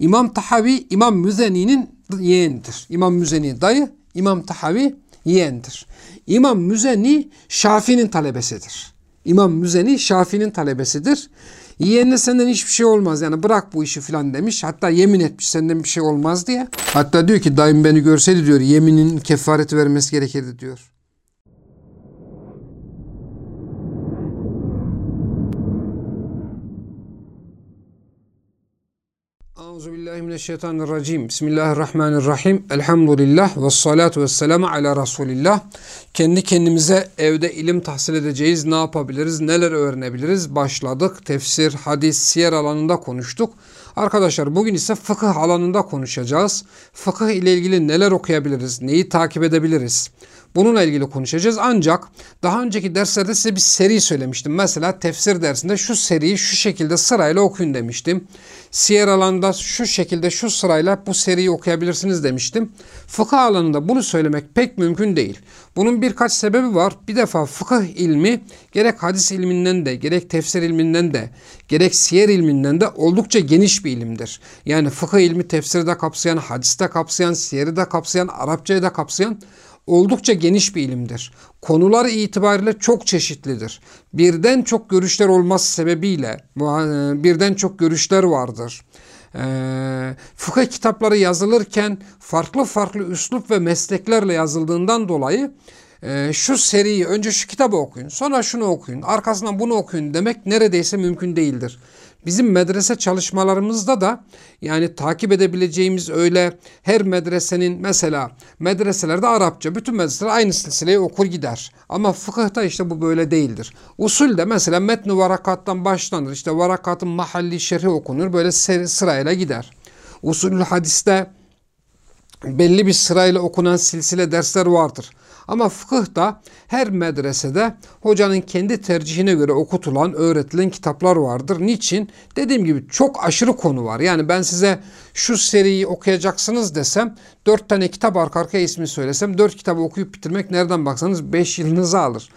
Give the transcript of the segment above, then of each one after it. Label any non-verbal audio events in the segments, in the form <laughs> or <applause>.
İmam Tahavi İmam Müzeni'nin yeğenidir. İmam Müzeni dayı, İmam Tahavi yeğendir. İmam Müzeni Şafii'nin talebesidir. İmam Müzeni Şafii'nin talebesidir. Yeğenine senden hiçbir şey olmaz yani bırak bu işi filan demiş. Hatta yemin etmiş senden bir şey olmaz diye. Hatta diyor ki dayım beni görseydi diyor yeminin kefareti vermesi gerekirdi diyor. Euzubillahimineşşeytanirracim. Bismillahirrahmanirrahim. Elhamdülillah ve salatu ve selamu ala Resulillah. Kendi kendimize evde ilim tahsil edeceğiz. Ne yapabiliriz? Neler öğrenebiliriz? Başladık. Tefsir, hadis, siyer alanında konuştuk. Arkadaşlar bugün ise fıkıh alanında konuşacağız. Fıkıh ile ilgili neler okuyabiliriz? Neyi takip edebiliriz? Bununla ilgili konuşacağız. Ancak daha önceki derslerde size bir seri söylemiştim. Mesela tefsir dersinde şu seriyi şu şekilde sırayla okuyun demiştim. Siyer alanında şu şekilde şu sırayla bu seriyi okuyabilirsiniz demiştim. Fıkıh alanında bunu söylemek pek mümkün değil. Bunun birkaç sebebi var. Bir defa fıkıh ilmi gerek hadis ilminden de gerek tefsir ilminden de gerek siyer ilminden de oldukça geniş bir ilimdir. Yani fıkıh ilmi tefsiri de kapsayan, hadiste kapsayan, siyeri de kapsayan, Arapçayı da kapsayan oldukça geniş bir ilimdir. Konular itibariyle çok çeşitlidir. Birden çok görüşler olması sebebiyle e, birden çok görüşler vardır. E, fıkıh kitapları yazılırken farklı farklı üslup ve mesleklerle yazıldığından dolayı e, şu seriyi önce şu kitabı okuyun sonra şunu okuyun arkasından bunu okuyun demek neredeyse mümkün değildir. Bizim medrese çalışmalarımızda da yani takip edebileceğimiz öyle her medresenin mesela medreselerde Arapça bütün medreseler aynı silsileyi okur gider. Ama fıkıhta işte bu böyle değildir. Usulde mesela metni varakattan başlanır. İşte varakatın mahalli şerhi okunur. Böyle sırayla gider. Usulü hadiste belli bir sırayla okunan silsile dersler vardır. Ama fıkıhta her medresede hocanın kendi tercihine göre okutulan, öğretilen kitaplar vardır. Niçin? Dediğim gibi çok aşırı konu var. Yani ben size şu seriyi okuyacaksınız desem, dört tane kitap arka arkaya ismi söylesem, dört kitabı okuyup bitirmek nereden baksanız beş yılınızı alır.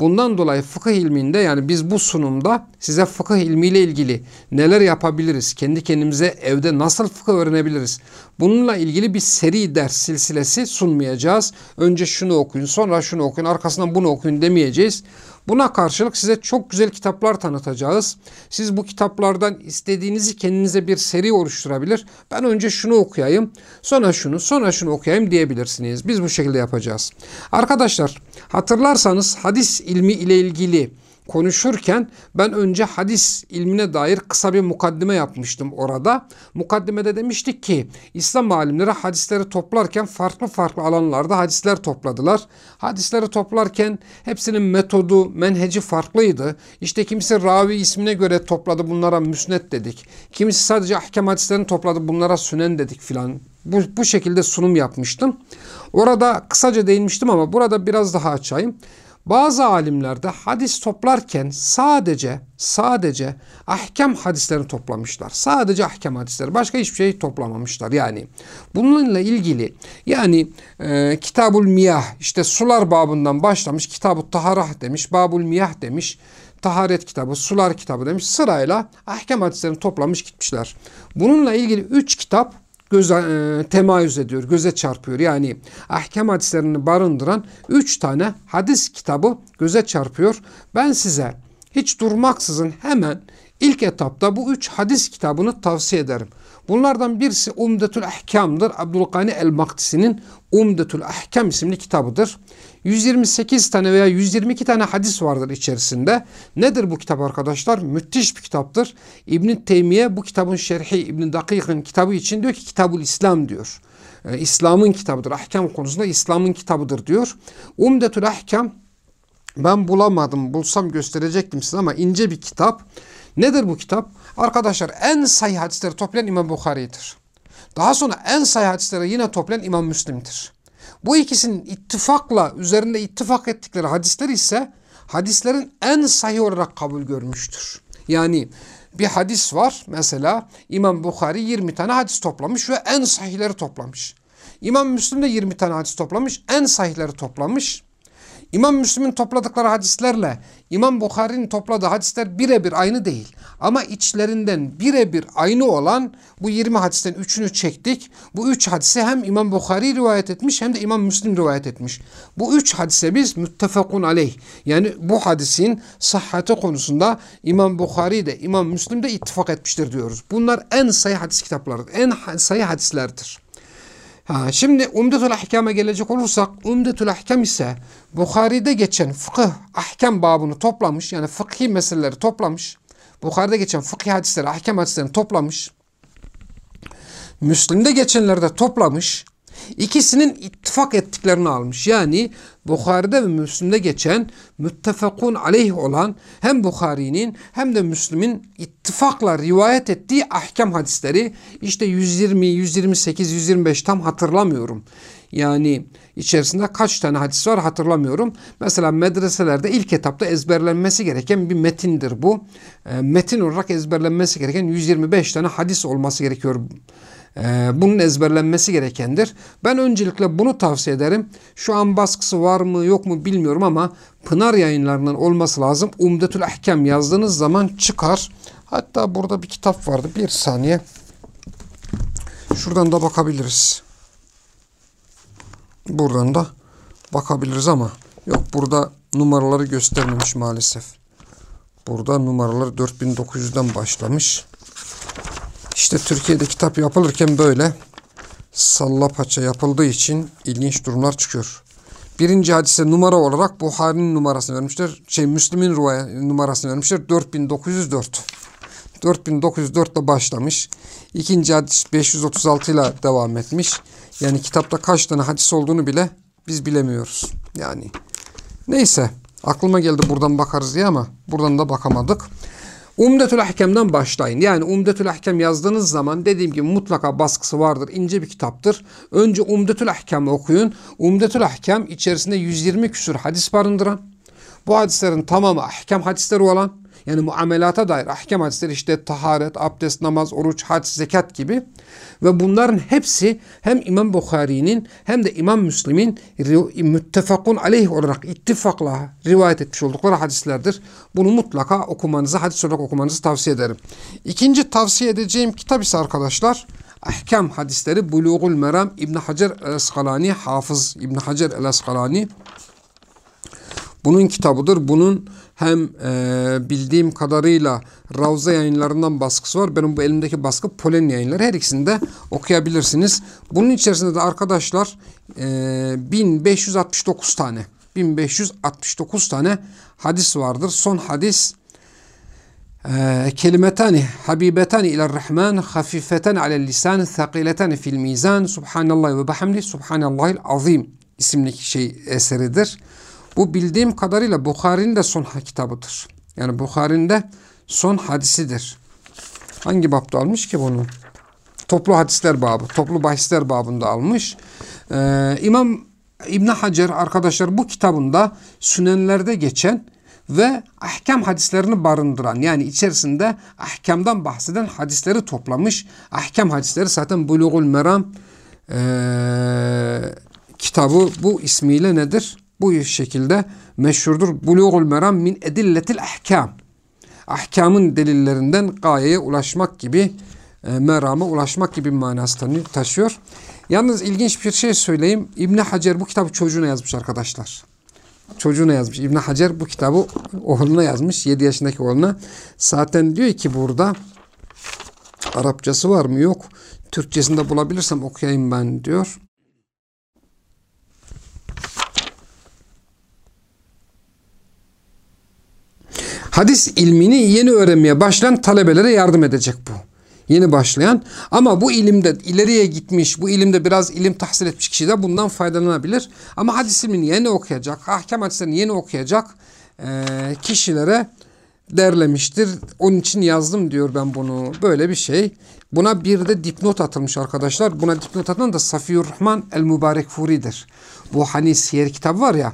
Bundan dolayı fıkıh ilminde yani biz bu sunumda size fıkıh ilmiyle ilgili neler yapabiliriz? Kendi kendimize evde nasıl fıkıh öğrenebiliriz? Bununla ilgili bir seri ders silsilesi sunmayacağız. Önce şunu okuyun, sonra şunu okuyun, arkasından bunu okuyun demeyeceğiz. Buna karşılık size çok güzel kitaplar tanıtacağız. Siz bu kitaplardan istediğinizi kendinize bir seri oluşturabilir. Ben önce şunu okuyayım, sonra şunu, sonra şunu okuyayım diyebilirsiniz. Biz bu şekilde yapacağız. Arkadaşlar hatırlarsanız hadis ilmi ile ilgili konuşurken ben önce hadis ilmine dair kısa bir mukaddime yapmıştım orada. Mukaddimede demiştik ki İslam alimleri hadisleri toplarken farklı farklı alanlarda hadisler topladılar. Hadisleri toplarken hepsinin metodu, menheci farklıydı. İşte kimisi ravi ismine göre topladı bunlara müsnet dedik. Kimisi sadece ahkam hadislerini topladı bunlara sünen dedik filan. Bu, bu şekilde sunum yapmıştım. Orada kısaca değinmiştim ama burada biraz daha açayım. Bazı alimler de hadis toplarken sadece sadece ahkam hadislerini toplamışlar. Sadece ahkam hadisleri. Başka hiçbir şey toplamamışlar. Yani bununla ilgili yani e, Kitabul Miyah işte sular babından başlamış. Kitab-ı Taharah demiş. Babul Miyah demiş. Taharet kitabı, sular kitabı demiş. Sırayla ahkam hadislerini toplamış gitmişler. Bununla ilgili üç kitap göze e, temayüz ediyor, göze çarpıyor. Yani ahkam hadislerini barındıran üç tane hadis kitabı göze çarpıyor. Ben size hiç durmaksızın hemen ilk etapta bu üç hadis kitabını tavsiye ederim. Bunlardan birisi Umdetül Ahkam'dır. Abdülgani el-Maktisi'nin Umdetül Ahkam isimli kitabıdır. 128 tane veya 122 tane hadis vardır içerisinde. Nedir bu kitap arkadaşlar? Müthiş bir kitaptır. İbn Teymiye bu kitabın şerhi İbn Dakik'in kitabı için diyor ki Kitabul İslam diyor. Ee, İslam'ın kitabıdır. Ahkam konusunda İslam'ın kitabıdır diyor. Umdetül Ahkam ben bulamadım. Bulsam gösterecektim size ama ince bir kitap. Nedir bu kitap? Arkadaşlar en sayı hadisleri toplayan İmam Bukhari'dir. Daha sonra en sayı hadisleri yine toplayan İmam Müslim'dir. Bu ikisinin ittifakla üzerinde ittifak ettikleri hadisler ise hadislerin en sahih olarak kabul görmüştür. Yani bir hadis var mesela İmam Bukhari 20 tane hadis toplamış ve en sahihleri toplamış. İmam Müslim de 20 tane hadis toplamış, en sahihleri toplamış. İmam Müslim'in topladıkları hadislerle İmam Bukhari'nin topladığı hadisler birebir aynı değil. Ama içlerinden birebir aynı olan bu 20 hadisten 3'ünü çektik. Bu 3 hadise hem İmam Bukhari rivayet etmiş hem de İmam Müslim rivayet etmiş. Bu 3 hadise biz müttefakun aleyh. Yani bu hadisin sahhati konusunda İmam Bukhari de İmam Müslim de ittifak etmiştir diyoruz. Bunlar en sayı hadis kitaplarıdır. En sayı hadislerdir. Ha, şimdi Umdetül Ahkam'a gelecek olursak Umdetül Ahkam ise Bukhari'de geçen fıkıh ahkam babını toplamış. Yani fıkhi meseleleri toplamış. Bukhari'de geçen fıkhi hadisleri, ahkam hadislerini toplamış. Müslim'de geçenleri de toplamış. İkisinin ittifak ettiklerini almış. Yani Bukhari'de ve Müslim'de geçen müttefakun aleyh olan hem Bukhari'nin hem de Müslim'in ittifakla rivayet ettiği ahkam hadisleri işte 120, 128, 125 tam hatırlamıyorum. Yani içerisinde kaç tane hadis var hatırlamıyorum. Mesela medreselerde ilk etapta ezberlenmesi gereken bir metindir bu. E, metin olarak ezberlenmesi gereken 125 tane hadis olması gerekiyor ee, bunun ezberlenmesi gerekendir. Ben öncelikle bunu tavsiye ederim. Şu an baskısı var mı yok mu bilmiyorum ama Pınar yayınlarından olması lazım. Umdetül Ahkam yazdığınız zaman çıkar. Hatta burada bir kitap vardı. Bir saniye. Şuradan da bakabiliriz. Buradan da bakabiliriz ama yok burada numaraları göstermemiş maalesef. Burada numaralar 4900'den başlamış. İşte Türkiye'de kitap yapılırken böyle salla paça yapıldığı için ilginç durumlar çıkıyor. Birinci hadise numara olarak Buhari'nin numarasını vermişler. Şey Müslim'in numarasını vermişler. 4904. 4904 ile başlamış. İkinci hadis 536 ile devam etmiş. Yani kitapta kaç tane hadis olduğunu bile biz bilemiyoruz. Yani neyse aklıma geldi buradan bakarız diye ama buradan da bakamadık. Umdetül Ahkem'den başlayın. Yani Umdetül Ahkem yazdığınız zaman dediğim gibi mutlaka baskısı vardır. İnce bir kitaptır. Önce Umdetül Ahkem'i okuyun. Umdetül Ahkem içerisinde 120 küsur hadis barındıran, bu hadislerin tamamı ahkam hadisleri olan, yani muamelata dair ahkam hadisleri işte taharet, abdest, namaz, oruç, hac, zekat gibi ve bunların hepsi hem İmam Bukhari'nin hem de İmam Müslim'in müttefakun aleyh olarak ittifakla rivayet etmiş oldukları hadislerdir. Bunu mutlaka okumanızı, hadis olarak okumanızı tavsiye ederim. İkinci tavsiye edeceğim kitap ise arkadaşlar Ahkam hadisleri Bulugul Meram İbn Hacer el-Eskalani, Hafız İbn Hacer el-Eskalani bunun kitabıdır. Bunun hem e, bildiğim kadarıyla Ravza yayınlarından baskısı var. Benim bu elimdeki baskı Polen yayınları. Her ikisini de okuyabilirsiniz. Bunun içerisinde de arkadaşlar e, 1569 tane 1569 tane hadis vardır. Son hadis e, kelimetani habibetani ila rahman hafifeten alel lisan thaqiletani fil mizan subhanallah ve bihamdi subhanallahil azim isimli şey eseridir. Bu bildiğim kadarıyla Bukhari'nin de son kitabıdır. Yani Bukhari'nin de son hadisidir. Hangi babda almış ki bunu? Toplu hadisler babı, toplu bahisler babında almış. Ee, İmam İbn Hacer arkadaşlar bu kitabında sünenlerde geçen ve ahkam hadislerini barındıran yani içerisinde ahkamdan bahseden hadisleri toplamış. Ahkam hadisleri zaten Bulugul Meram e, kitabı bu ismiyle nedir? Bu şekilde meşhurdur. Bulugul meram min edilletil ahkam. Ahkamın delillerinden gayeye ulaşmak gibi, e, merama ulaşmak gibi manası taşıyor. Yalnız ilginç bir şey söyleyeyim. İbni Hacer bu kitabı çocuğuna yazmış arkadaşlar. Çocuğuna yazmış. İbni Hacer bu kitabı oğluna yazmış. 7 yaşındaki oğluna. Zaten diyor ki burada Arapçası var mı? Yok. Türkçesinde bulabilirsem okuyayım ben diyor. Hadis ilmini yeni öğrenmeye başlayan talebelere yardım edecek bu. Yeni başlayan ama bu ilimde ileriye gitmiş, bu ilimde biraz ilim tahsil etmiş kişi de bundan faydalanabilir. Ama hadis ilmini yeni okuyacak, ahkam hadislerini yeni okuyacak e, kişilere derlemiştir. Onun için yazdım diyor ben bunu. Böyle bir şey. Buna bir de dipnot atılmış arkadaşlar. Buna dipnot atan da Safiyur Rahman el Mübarek Furi'dir. Bu hani siyer kitabı var ya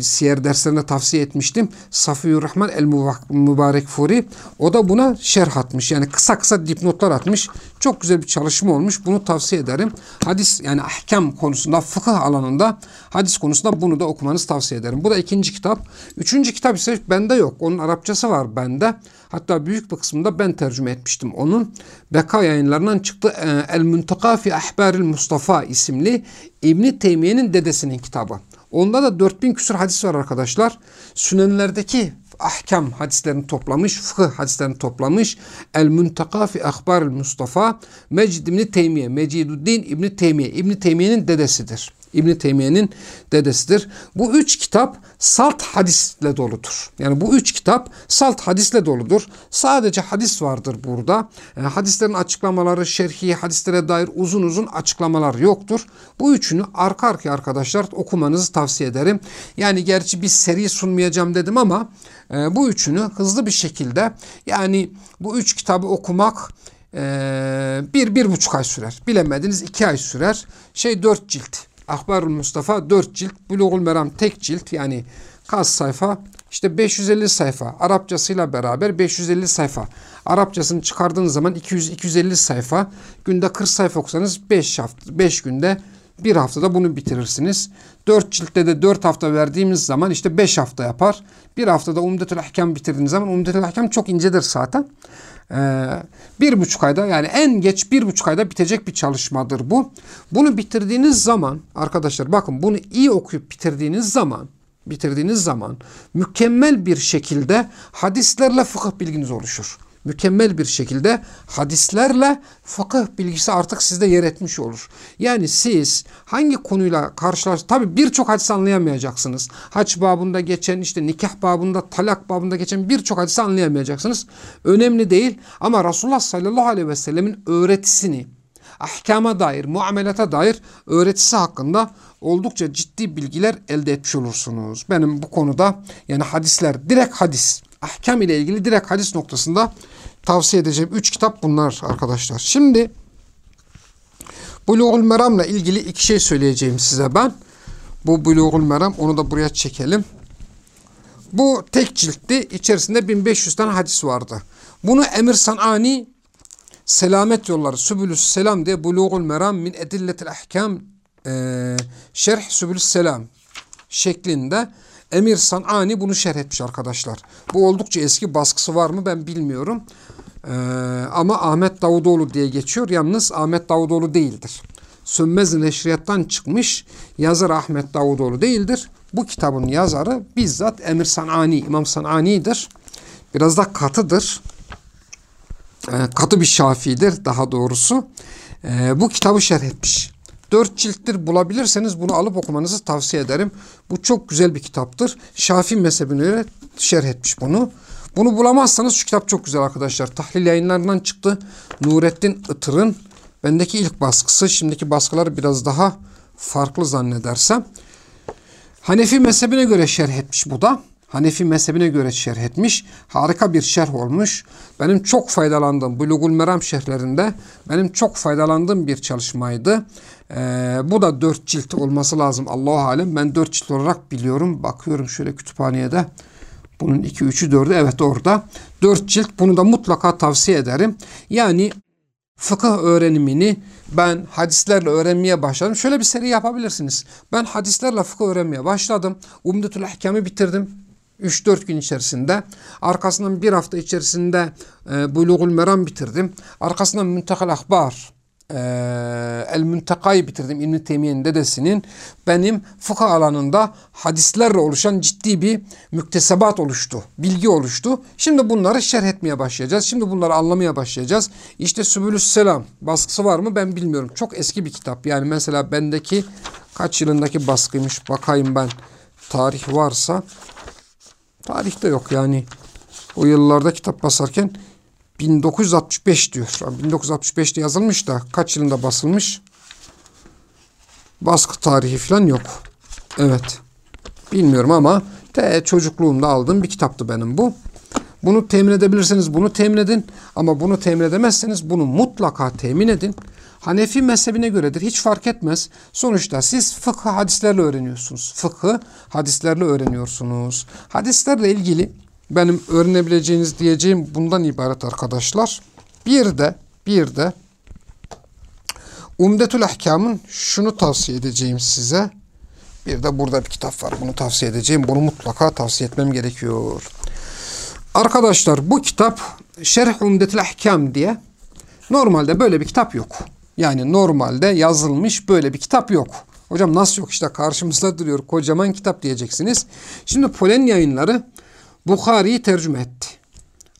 siyer derslerinde tavsiye etmiştim. Safiyur Rahman el Mübarek Furi. O da buna şerh atmış. Yani kısa kısa dipnotlar atmış. Çok güzel bir çalışma olmuş. Bunu tavsiye ederim. Hadis yani ahkam konusunda, fıkıh alanında hadis konusunda bunu da okumanızı tavsiye ederim. Bu da ikinci kitap. Üçüncü kitap ise bende yok. Onun Arapçası var bende. Hatta büyük bir kısmında ben tercüme etmiştim onun. Beka yayınlarından çıktı. Ee, El Muntaka fi Ahbaril Mustafa isimli İbni Teymiye'nin dedesinin kitabı. Onda da 4000 küsur hadis var arkadaşlar. Sünenlerdeki ahkam hadislerini toplamış, fıkıh hadislerini toplamış. El Muntaka fi Ahbaril Mustafa Mecid İbni Teymiye, Meciduddin İbni Teymiye, İbni Teymiye'nin dedesidir. İbn Teymiye'nin dedesidir. Bu üç kitap salt hadisle doludur. Yani bu üç kitap salt hadisle doludur. Sadece hadis vardır burada. E, hadislerin açıklamaları, şerhi, hadislere dair uzun uzun açıklamalar yoktur. Bu üçünü arka arkaya arkadaşlar okumanızı tavsiye ederim. Yani gerçi bir seri sunmayacağım dedim ama e, bu üçünü hızlı bir şekilde yani bu üç kitabı okumak e, bir, bir buçuk ay sürer. Bilemediniz iki ay sürer. Şey dört cilt. Akbarul Mustafa 4 cilt, Bulugul Meram tek cilt yani kaç sayfa? İşte 550 sayfa. Arapçasıyla beraber 550 sayfa. Arapçasını çıkardığınız zaman 200-250 sayfa. Günde 40 sayfa okusanız 5 hafta 5 günde bir haftada bunu bitirirsiniz. 4 ciltte de 4 hafta verdiğimiz zaman işte 5 hafta yapar. Bir haftada Umdetül Ahkam bitirdiğiniz zaman Umdetül Ahkam çok incedir zaten. Ee, bir buçuk ayda yani en geç bir buçuk ayda bitecek bir çalışmadır bu. Bunu bitirdiğiniz zaman arkadaşlar bakın bunu iyi okuyup bitirdiğiniz zaman bitirdiğiniz zaman mükemmel bir şekilde hadislerle fıkıh bilginiz oluşur mükemmel bir şekilde hadislerle fıkıh bilgisi artık sizde yer etmiş olur. Yani siz hangi konuyla karşılaş tabi birçok hadis anlayamayacaksınız. Haç babında geçen işte nikah babında talak babında geçen birçok hadisi anlayamayacaksınız. Önemli değil ama Resulullah sallallahu aleyhi ve sellemin öğretisini ahkama dair, muamelata dair öğretisi hakkında oldukça ciddi bilgiler elde etmiş olursunuz. Benim bu konuda yani hadisler direkt hadis ahkam ile ilgili direkt hadis noktasında tavsiye edeceğim üç kitap bunlar arkadaşlar. Şimdi Buluğul Meram'la ilgili iki şey söyleyeceğim size ben. Bu Buluğul Meram onu da buraya çekelim. Bu tek ciltti. içerisinde 1500 tane hadis vardı. Bunu Emir Sanani Selamet Yolları Sübülüs Selam diye Buluğul Meram min Edilletil Ahkam e, Şerh Sübülüs Selam şeklinde Emir Sanani bunu şerh etmiş arkadaşlar. Bu oldukça eski baskısı var mı ben bilmiyorum. Ee, ama Ahmet Davutoğlu diye geçiyor. Yalnız Ahmet Davutoğlu değildir. Sönmez Neşriyat'tan çıkmış yazar Ahmet Davutoğlu değildir. Bu kitabın yazarı bizzat Emir Sanani, İmam Sanani'dir. Biraz da katıdır. Ee, katı bir şafidir daha doğrusu. Ee, bu kitabı şerh etmiş. Dört cilttir bulabilirseniz bunu alıp okumanızı tavsiye ederim. Bu çok güzel bir kitaptır. Şafii mezhebine göre şerh etmiş bunu. Bunu bulamazsanız şu kitap çok güzel arkadaşlar. Tahlil yayınlarından çıktı. Nurettin Itır'ın bendeki ilk baskısı. Şimdiki baskılar biraz daha farklı zannedersem. Hanefi mezhebine göre şerh etmiş bu da. Hanefi mezhebine göre şerh etmiş. Harika bir şerh olmuş. Benim çok faydalandığım Bulugul Meram şerhlerinde benim çok faydalandığım bir çalışmaydı. Ee, bu da dört cilt olması lazım. Allahu alem ben dört cilt olarak biliyorum. Bakıyorum şöyle kütüphaneye de. Bunun iki, üçü, dördü evet orada. Dört cilt bunu da mutlaka tavsiye ederim. Yani fıkıh öğrenimini ben hadislerle öğrenmeye başladım. Şöyle bir seri yapabilirsiniz. Ben hadislerle fıkıh öğrenmeye başladım. Umdetül Ahkam'ı bitirdim. 3-4 gün içerisinde. Arkasından bir hafta içerisinde e, Bulugul Meram bitirdim. Arkasından Müntekal Akbar e, El Münteka'yı bitirdim İbn-i Teymiye'nin dedesinin. Benim fıkıh alanında hadislerle oluşan ciddi bir müktesebat oluştu. Bilgi oluştu. Şimdi bunları şerh etmeye başlayacağız. Şimdi bunları anlamaya başlayacağız. İşte Sübülüs Selam baskısı var mı ben bilmiyorum. Çok eski bir kitap. Yani mesela bendeki kaç yılındaki baskıymış bakayım ben. Tarih varsa Tarihte yok yani. O yıllarda kitap basarken 1965 diyor. 1965'te yazılmış da kaç yılında basılmış? Baskı tarihi falan yok. Evet. Bilmiyorum ama te çocukluğumda aldığım bir kitaptı benim bu. Bunu temin edebilirseniz bunu temin edin. Ama bunu temin edemezseniz bunu mutlaka temin edin. Hanefi mezhebine göredir. Hiç fark etmez. Sonuçta siz fıkıh hadislerle öğreniyorsunuz. Fıkıh hadislerle öğreniyorsunuz. Hadislerle ilgili benim öğrenebileceğiniz diyeceğim bundan ibaret arkadaşlar. Bir de bir de Umdetül Ahkam'ın şunu tavsiye edeceğim size. Bir de burada bir kitap var. Bunu tavsiye edeceğim. Bunu mutlaka tavsiye etmem gerekiyor. Arkadaşlar bu kitap Şerh Umdetül Ahkam diye normalde böyle bir kitap yok. Yani normalde yazılmış böyle bir kitap yok. Hocam nasıl yok işte karşımızda duruyor kocaman kitap diyeceksiniz. Şimdi Polen yayınları Bukhari'yi tercüme etti.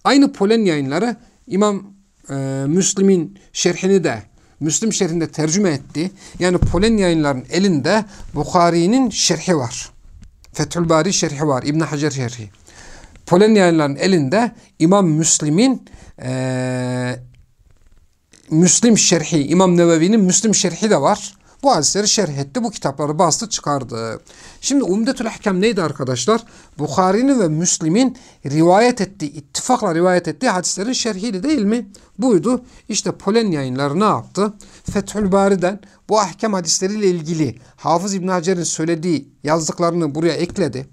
Aynı Polen yayınları İmam e, Müslim'in şerhini de Müslim şerhinde tercüme etti. Yani Polen yayınların elinde Bukhari'nin şerhi var. Fethül Bari şerhi var. İbn Hacer şerhi. Polen yayınların elinde İmam Müslim'in e, Müslim şerhi, İmam Nevevi'nin Müslim şerhi de var. Bu hadisleri şerh etti. Bu kitapları bastı çıkardı. Şimdi Umdetül Ahkam neydi arkadaşlar? Bukhari'nin ve Müslim'in rivayet ettiği, ittifakla rivayet ettiği hadislerin şerhiydi değil mi? Buydu. İşte Polen yayınları ne yaptı? Fethül Bari'den bu ahkam hadisleriyle ilgili Hafız İbn Hacer'in söylediği yazdıklarını buraya ekledi.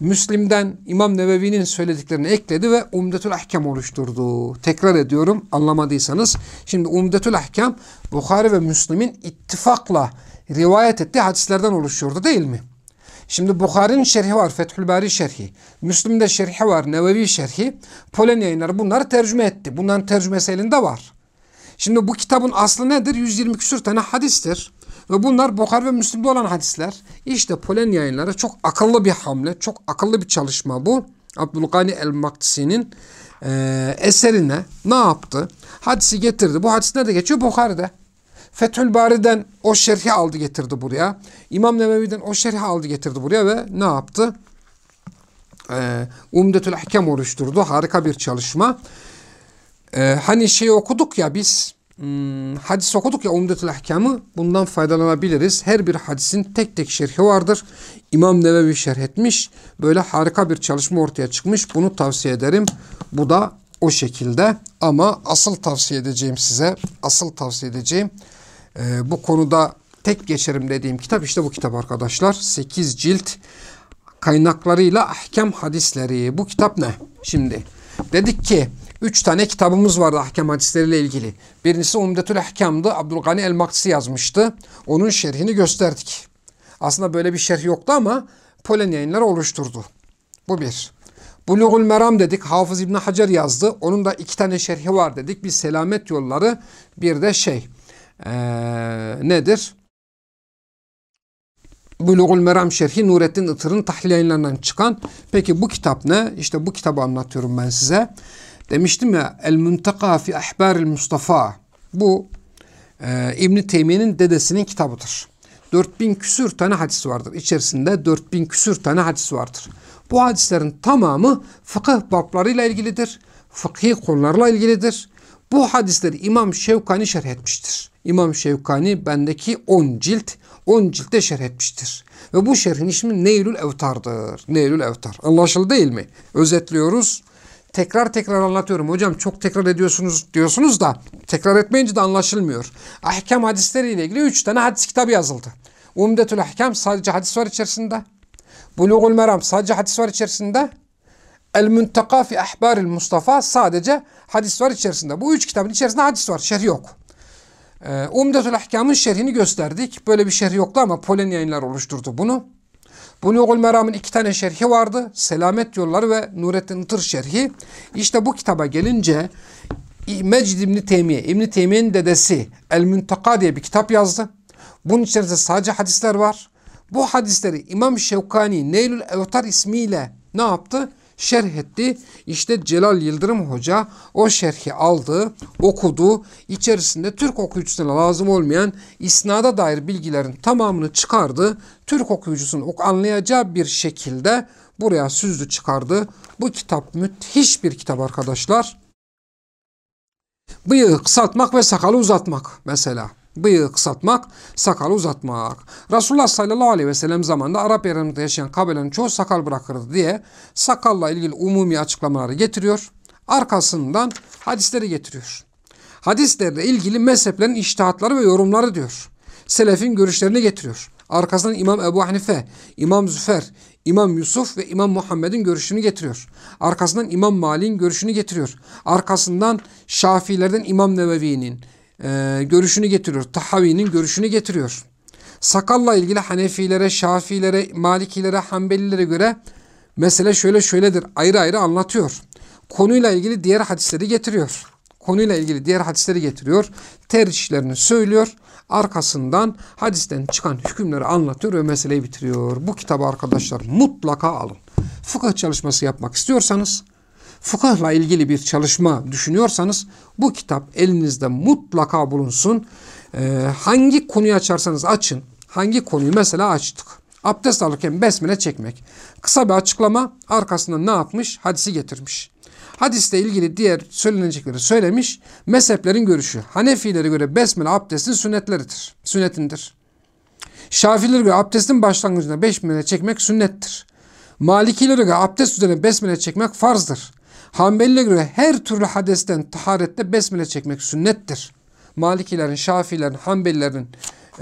Müslim'den İmam Nevevi'nin söylediklerini ekledi ve Umdetül Ahkam oluşturdu. Tekrar ediyorum anlamadıysanız. Şimdi Umdetül Ahkam Bukhari ve Müslim'in ittifakla rivayet ettiği hadislerden oluşuyordu değil mi? Şimdi Bukhari'nin şerhi var, Fethül Bari şerhi. Müslim'de şerhi var, Nevevi şerhi. Polen yayınları bunları tercüme etti. Bunların tercümesi elinde var. Şimdi bu kitabın aslı nedir? 120 küsur tane hadistir. Ve bunlar Bukhar ve Müslim'de olan hadisler. İşte Polen yayınları çok akıllı bir hamle, çok akıllı bir çalışma bu. Abdülgani el-Maktisi'nin e, eserine ne yaptı? Hadisi getirdi. Bu hadis nerede geçiyor? Bukhari'de. Fethül Bari'den o şerhi aldı getirdi buraya. İmam Nevevi'den o şerhi aldı getirdi buraya ve ne yaptı? Ee, Umdetül Ahkam oluşturdu. Harika bir çalışma. Ee, hani şey okuduk ya biz hmm, hadis okuduk ya Umdetül Ahkam'ı bundan faydalanabiliriz. Her bir hadisin tek tek şerhi vardır. İmam Nevevi şerh etmiş. Böyle harika bir çalışma ortaya çıkmış. Bunu tavsiye ederim. Bu da o şekilde ama asıl tavsiye edeceğim size asıl tavsiye edeceğim e, bu konuda tek geçerim dediğim kitap işte bu kitap arkadaşlar. 8 cilt kaynaklarıyla ahkam hadisleri. Bu kitap ne? Şimdi dedik ki 3 tane kitabımız vardı ahkam hadisleriyle ilgili. Birincisi Umdetül Ahkam'dı. Abdülgani El-Maktisi yazmıştı. Onun şerhini gösterdik. Aslında böyle bir şerh yoktu ama Polen yayınları oluşturdu. Bu bir. Bulugul Meram dedik. Hafız İbni Hacer yazdı. Onun da iki tane şerhi var dedik. Bir selamet yolları bir de şey ee, nedir? Bulugul Meram Şerhi Nurettin Itır'ın tahlil yayınlarından çıkan. Peki bu kitap ne? İşte bu kitabı anlatıyorum ben size. Demiştim ya El Muntaka fi Ahbaril Mustafa. Bu e, İbn Teymiye'nin dedesinin kitabıdır. 4000 küsür tane hadis vardır. İçerisinde 4000 küsür tane hadis vardır. Bu hadislerin tamamı fıkıh bablarıyla ilgilidir. Fıkhi konularla ilgilidir. Bu hadisleri İmam Şevkani şerh etmiştir. İmam Şevkani bendeki 10 cilt, 10 ciltte şerh etmiştir. Ve bu şerhin ismi Neylül Evtar'dır. Neylül Evtar. Anlaşıldı değil mi? Özetliyoruz. Tekrar tekrar anlatıyorum. Hocam çok tekrar ediyorsunuz diyorsunuz da tekrar etmeyince de anlaşılmıyor. Ahkam hadisleriyle ilgili 3 tane hadis kitabı yazıldı. Umdetül Ahkam sadece hadis var içerisinde. Bulugul Meram sadece hadis var içerisinde. El Müntaka fi Ahbaril Mustafa sadece hadis var içerisinde. Bu üç kitabın içerisinde hadis var. Şerh yok. Ee, Umdetül Ahkam'ın şerhini gösterdik. Böyle bir şerh yoktu ama Polen yayınlar oluşturdu bunu. Bulugul Meram'ın iki tane şerhi vardı. Selamet Yolları ve Nurettin Itır şerhi. İşte bu kitaba gelince Mecid İbni Teymiye, İbni Teymiye'nin dedesi El Müntaka diye bir kitap yazdı. Bunun içerisinde sadece hadisler var. Bu hadisleri İmam Şevkani Neylül Evtar ismiyle ne yaptı? Şerh etti. İşte Celal Yıldırım Hoca o şerhi aldı, okudu. İçerisinde Türk okuyucusuna lazım olmayan isnada dair bilgilerin tamamını çıkardı. Türk okuyucusunun anlayacağı bir şekilde buraya süzdü çıkardı. Bu kitap müthiş bir kitap arkadaşlar. Bıyığı kısaltmak ve sakalı uzatmak mesela bıyığı kısaltmak, sakalı uzatmak. Resulullah sallallahu aleyhi ve sellem zamanında Arap Yarımada'da yaşayan kabilenin çoğu sakal bırakırdı diye sakalla ilgili umumi açıklamaları getiriyor. Arkasından hadisleri getiriyor. hadislerle ilgili mezheplerin iştihatları ve yorumları diyor. Selefin görüşlerini getiriyor. Arkasından İmam Ebu Hanife, İmam Züfer, İmam Yusuf ve İmam Muhammed'in görüşünü getiriyor. Arkasından İmam Malik'in görüşünü getiriyor. Arkasından Şafiilerden İmam Nevevi'nin e, görüşünü getiriyor. Tahavi'nin görüşünü getiriyor. Sakalla ilgili Hanefilere, Şafilere, Malikilere, Hanbelilere göre mesele şöyle şöyledir. Ayrı ayrı anlatıyor. Konuyla ilgili diğer hadisleri getiriyor. Konuyla ilgili diğer hadisleri getiriyor. Tercihlerini söylüyor. Arkasından hadisten çıkan hükümleri anlatıyor ve meseleyi bitiriyor. Bu kitabı arkadaşlar mutlaka alın. Fıkıh çalışması yapmak istiyorsanız, fıkıhla ilgili bir çalışma düşünüyorsanız bu kitap elinizde mutlaka bulunsun. Ee, hangi konuyu açarsanız açın. Hangi konuyu mesela açtık. Abdest alırken besmele çekmek. Kısa bir açıklama arkasından ne yapmış? Hadisi getirmiş. Hadiste ilgili diğer söylenecekleri söylemiş. Mezheplerin görüşü. Hanefilere göre besmele abdestin sünnetleridir. Sünnetindir. Şafilere göre abdestin başlangıcında besmele çekmek sünnettir. Malikilere göre abdest üzerine besmele çekmek farzdır. Hanbelilere göre her türlü hadesten taharette besmele çekmek sünnettir. Malikilerin, Şafilerin, Hanbelilerin,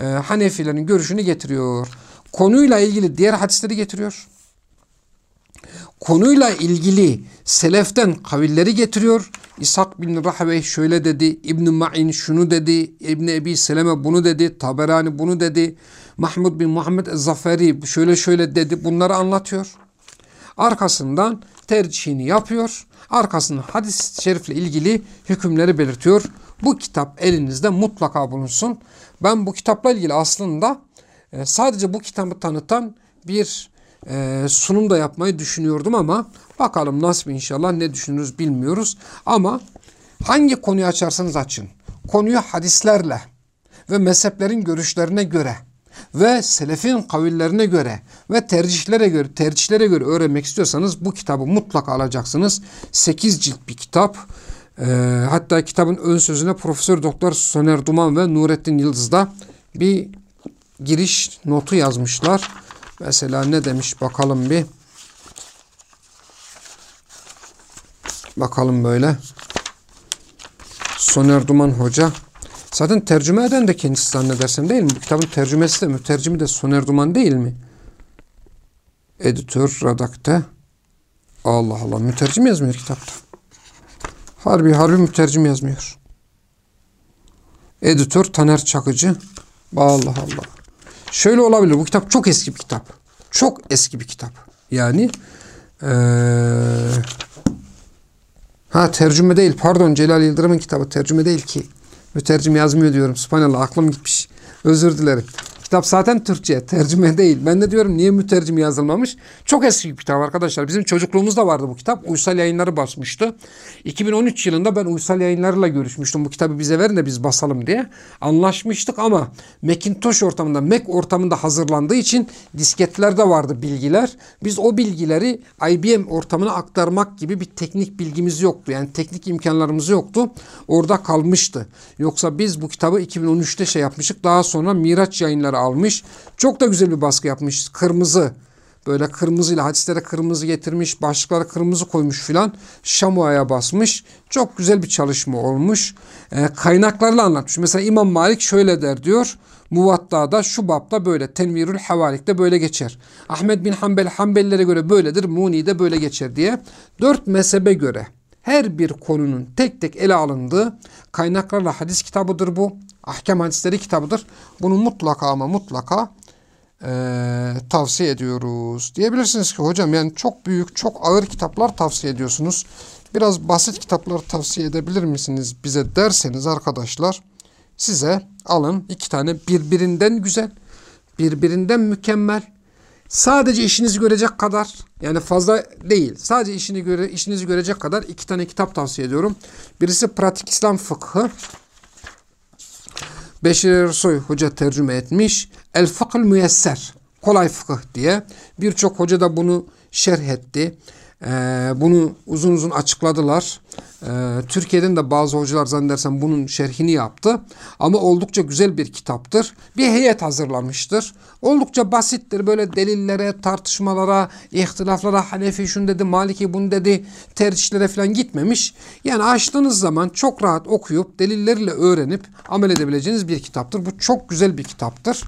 e, Hanefilerin görüşünü getiriyor. Konuyla ilgili diğer hadisleri getiriyor. Konuyla ilgili seleften kavilleri getiriyor. İshak bin Rahve şöyle dedi, İbn Ma'in şunu dedi, İbn Ebi Seleme bunu dedi, Taberani bunu dedi, Mahmud bin Muhammed Zaferi şöyle şöyle dedi. Bunları anlatıyor. Arkasından tercihini yapıyor. Arkasından hadis-i şerifle ilgili hükümleri belirtiyor. Bu kitap elinizde mutlaka bulunsun. Ben bu kitapla ilgili aslında e, sadece bu kitabı tanıtan bir e, sunum da yapmayı düşünüyordum ama bakalım nasip inşallah ne düşünürüz bilmiyoruz. Ama hangi konuyu açarsanız açın. Konuyu hadislerle ve mezheplerin görüşlerine göre ve selefin kavillerine göre ve tercihlere göre tercihlere göre öğrenmek istiyorsanız bu kitabı mutlaka alacaksınız. 8 cilt bir kitap. E, hatta kitabın ön sözüne Profesör Doktor Soner Duman ve Nurettin Yıldız da bir giriş notu yazmışlar. Mesela ne demiş bakalım bir. Bakalım böyle. Soner Duman Hoca. Zaten tercüme eden de kendisi zannedersem değil mi? Bu kitabın tercümesi de mütercimi de Soner Duman değil mi? Editör, redakte. Allah Allah mütercim yazmıyor kitapta. Harbi harbi mütercim yazmıyor. Editör Taner Çakıcı. Allah Allah. Şöyle olabilir. Bu kitap çok eski bir kitap. Çok eski bir kitap. Yani ee, ha tercüme değil. Pardon Celal Yıldırım'ın kitabı tercüme değil ki. Mütercim yazmıyor diyorum. Subhanallah aklım gitmiş. Özür dilerim. Kitap zaten Türkçe, tercüme değil. Ben de diyorum niye mütercim yazılmamış? Çok eski bir kitap arkadaşlar. Bizim çocukluğumuzda vardı bu kitap. Uysal yayınları basmıştı. 2013 yılında ben Uysal yayınlarıyla görüşmüştüm. Bu kitabı bize verin de biz basalım diye. Anlaşmıştık ama Macintosh ortamında, Mac ortamında hazırlandığı için disketlerde vardı bilgiler. Biz o bilgileri IBM ortamına aktarmak gibi bir teknik bilgimiz yoktu. Yani teknik imkanlarımız yoktu. Orada kalmıştı. Yoksa biz bu kitabı 2013'te şey yapmıştık. Daha sonra Miraç yayınları almış. Çok da güzel bir baskı yapmış. Kırmızı böyle kırmızıyla hadislere kırmızı getirmiş. Başlıklara kırmızı koymuş filan. Şamuaya basmış. Çok güzel bir çalışma olmuş. E, kaynaklarla anlatmış. Mesela İmam Malik şöyle der diyor. Muvatta'da şu bapta böyle. Tenvirül Hevalik'te böyle geçer. Ahmet bin Hanbel Hanbelilere göre böyledir. Muni'de böyle geçer diye. Dört mezhebe göre her bir konunun tek tek ele alındığı kaynaklarla hadis kitabıdır bu ahkam hadisleri kitabıdır. Bunu mutlaka ama mutlaka e, tavsiye ediyoruz. Diyebilirsiniz ki hocam yani çok büyük, çok ağır kitaplar tavsiye ediyorsunuz. Biraz basit kitaplar tavsiye edebilir misiniz bize derseniz arkadaşlar size alın iki tane birbirinden güzel, birbirinden mükemmel, sadece işinizi görecek kadar yani fazla değil sadece işini göre, işinizi görecek kadar iki tane kitap tavsiye ediyorum. Birisi Pratik İslam Fıkhı Beşir Ersoy hoca tercüme etmiş. El fıkhıl müyesser. Kolay fıkıh diye. Birçok hoca da bunu şerh etti. Ee, bunu uzun uzun açıkladılar. Ee, Türkiye'den de bazı hocalar zannedersem bunun şerhini yaptı. Ama oldukça güzel bir kitaptır. Bir heyet hazırlamıştır. Oldukça basittir. Böyle delillere, tartışmalara, ihtilaflara, Hanefi şunu dedi, Maliki bunu dedi, tercihlere falan gitmemiş. Yani açtığınız zaman çok rahat okuyup, delilleriyle öğrenip amel edebileceğiniz bir kitaptır. Bu çok güzel bir kitaptır.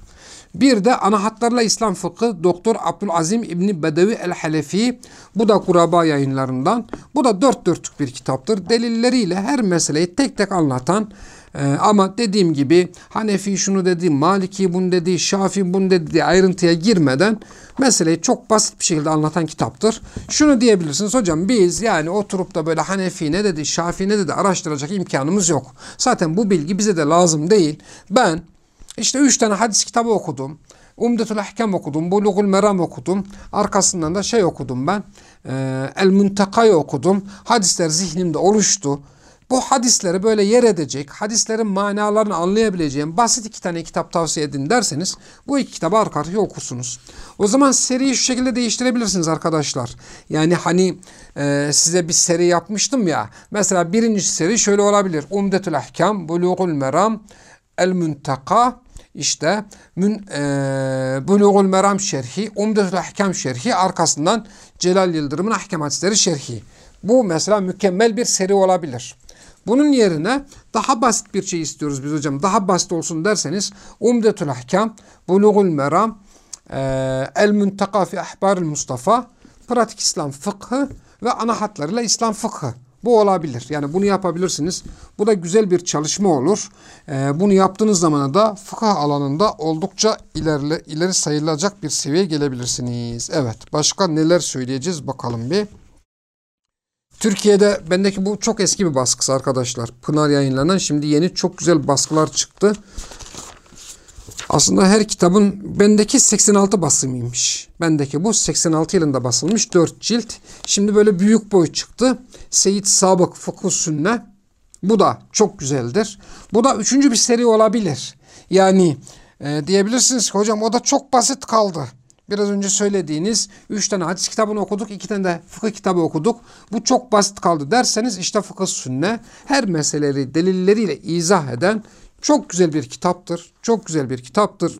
Bir de ana hatlarla İslam fıkhı Doktor Abdülazim İbni Bedevi el-Halefi. Bu da Kuraba yayınlarından. Bu da dört dörtlük bir kitaptır. Delilleriyle her meseleyi tek tek anlatan ee, ama dediğim gibi Hanefi şunu dedi, Maliki bunu dedi, Şafi bunu dedi ayrıntıya girmeden meseleyi çok basit bir şekilde anlatan kitaptır. Şunu diyebilirsiniz hocam biz yani oturup da böyle Hanefi ne dedi, Şafi ne dedi araştıracak imkanımız yok. Zaten bu bilgi bize de lazım değil. Ben işte üç tane hadis kitabı okudum. Umdetül Ahkam okudum. Bulugul Meram okudum. Arkasından da şey okudum ben. E, El Muntaka'yı okudum. Hadisler zihnimde oluştu. Bu hadisleri böyle yer edecek, hadislerin manalarını anlayabileceğim basit iki tane kitap tavsiye edin derseniz bu iki kitabı arka arkaya okursunuz. O zaman seriyi şu şekilde değiştirebilirsiniz arkadaşlar. Yani hani e, size bir seri yapmıştım ya. Mesela birinci seri şöyle olabilir. Umdetül Ahkam, Bulugul Meram, El Muntaka, işte Mün, e, Bulugul Meram şerhi, Umdetül Ahkam şerhi, arkasından Celal Yıldırım'ın Ahkam Hadisleri şerhi. Bu mesela mükemmel bir seri olabilir. Bunun yerine daha basit bir şey istiyoruz biz hocam. Daha basit olsun derseniz Umdetül Ahkam, Bulugul Meram, e, El Müntaka fi Ahbaril Mustafa, Pratik İslam Fıkhı ve ana hatlarıyla İslam Fıkhı. Bu olabilir. Yani bunu yapabilirsiniz. Bu da güzel bir çalışma olur. Ee, bunu yaptığınız zaman da fıkıh alanında oldukça ilerle, ileri sayılacak bir seviyeye gelebilirsiniz. Evet. Başka neler söyleyeceğiz bakalım bir. Türkiye'de bendeki bu çok eski bir baskısı arkadaşlar. Pınar yayınlanan şimdi yeni çok güzel baskılar çıktı. Aslında her kitabın bendeki 86 basımıymış. Bendeki bu 86 yılında basılmış 4 cilt. Şimdi böyle büyük boy çıktı. Seyit Sabık Fıkıh Sünne. Bu da çok güzeldir. Bu da üçüncü bir seri olabilir. Yani e, diyebilirsiniz ki hocam o da çok basit kaldı. Biraz önce söylediğiniz 3 tane hadis kitabını okuduk, 2 tane de fıkıh kitabı okuduk. Bu çok basit kaldı derseniz işte fıkıh sünne her meseleleri delilleriyle izah eden çok güzel bir kitaptır. Çok güzel bir kitaptır.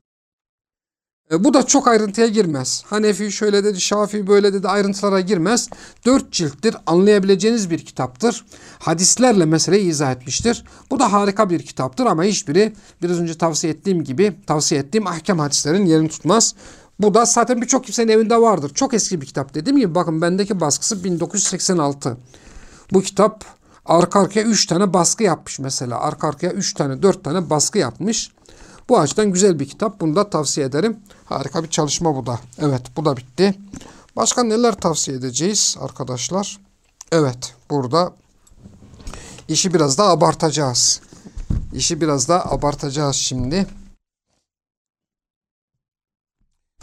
E, bu da çok ayrıntıya girmez. Hanefi şöyle dedi, Şafii böyle dedi ayrıntılara girmez. Dört cilttir, anlayabileceğiniz bir kitaptır. Hadislerle meseleyi izah etmiştir. Bu da harika bir kitaptır ama hiçbiri biraz önce tavsiye ettiğim gibi tavsiye ettiğim ahkam hadislerin yerini tutmaz. Bu da zaten birçok kimsenin evinde vardır. Çok eski bir kitap dediğim gibi bakın bendeki baskısı 1986. Bu kitap arka arkaya 3 tane baskı yapmış mesela. Arka arkaya 3 tane 4 tane baskı yapmış. Bu açıdan güzel bir kitap. Bunu da tavsiye ederim. Harika bir çalışma bu da. Evet bu da bitti. Başka neler tavsiye edeceğiz arkadaşlar? Evet burada işi biraz daha abartacağız. İşi biraz daha abartacağız şimdi.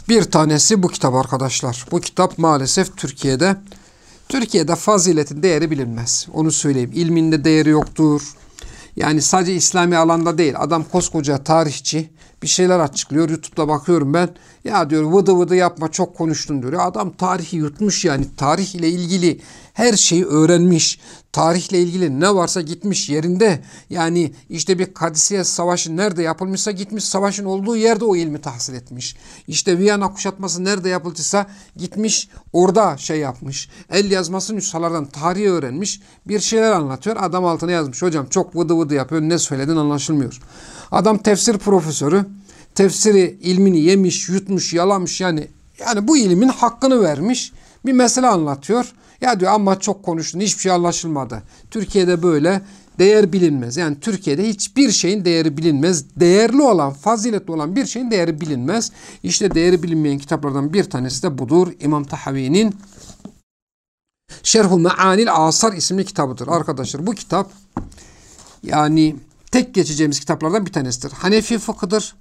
Bir tanesi bu kitap arkadaşlar. Bu kitap maalesef Türkiye'de Türkiye'de faziletin değeri bilinmez. Onu söyleyeyim. İlminde değeri yoktur. Yani sadece İslami alanda değil. Adam koskoca tarihçi bir şeyler açıklıyor. YouTube'da bakıyorum ben. Ya diyor vıdı vıdı yapma çok konuştun diyor. Adam tarihi yutmuş yani. Tarih ile ilgili her şeyi öğrenmiş. Tarihle ilgili ne varsa gitmiş yerinde. Yani işte bir Kadisiye Savaşı nerede yapılmışsa gitmiş savaşın olduğu yerde o ilmi tahsil etmiş. İşte Viyana kuşatması nerede yapıldıysa gitmiş orada şey yapmış. El yazması nüshalardan tarihi öğrenmiş. Bir şeyler anlatıyor. Adam altına yazmış. Hocam çok vıdı vıdı yapıyor. Ne söyledin anlaşılmıyor. Adam tefsir profesörü. Tefsiri ilmini yemiş, yutmuş, yalamış yani yani bu ilmin hakkını vermiş. Bir mesele anlatıyor. Ya diyor ama çok konuştun hiçbir şey anlaşılmadı. Türkiye'de böyle değer bilinmez. Yani Türkiye'de hiçbir şeyin değeri bilinmez. Değerli olan, faziletli olan bir şeyin değeri bilinmez. İşte değeri bilinmeyen kitaplardan bir tanesi de budur. İmam Tahavi'nin Şerhul Me'anil Asar isimli kitabıdır. Arkadaşlar bu kitap yani tek geçeceğimiz kitaplardan bir tanesidir. Hanefi fıkıdır.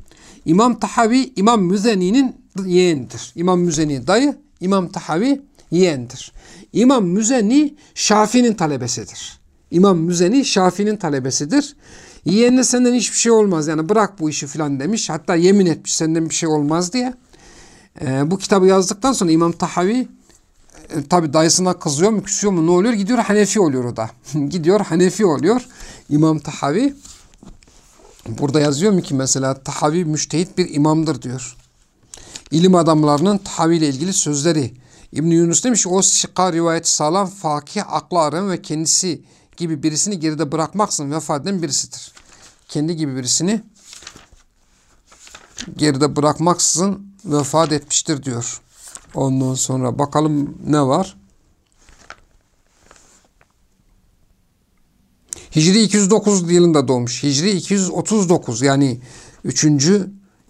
İmam Tahavi İmam Müzeni'nin yeğenidir. İmam Müzeni dayı, İmam Tahavi yeğendir. İmam Müzeni Şafii'nin talebesidir. İmam Müzeni Şafii'nin talebesidir. Yeğenine senden hiçbir şey olmaz yani bırak bu işi filan demiş. Hatta yemin etmiş senden bir şey olmaz diye. Ee, bu kitabı yazdıktan sonra İmam Tahavi e, tabi dayısına kızıyor mu küsüyor mu ne oluyor? Gidiyor Hanefi oluyor o da. <laughs> Gidiyor Hanefi oluyor. İmam Tahavi burada yazıyor mu ki mesela Tahavi müştehit bir imamdır diyor. İlim adamlarının Tahavi ile ilgili sözleri. İbn Yunus demiş o şika rivayeti sağlam fakih akla arayan ve kendisi gibi birisini geride bırakmaksın vefat eden birisidir. Kendi gibi birisini geride bırakmaksızın vefat etmiştir diyor. Ondan sonra bakalım ne var? Hicri 209 yılında doğmuş. Hicri 239 yani 3.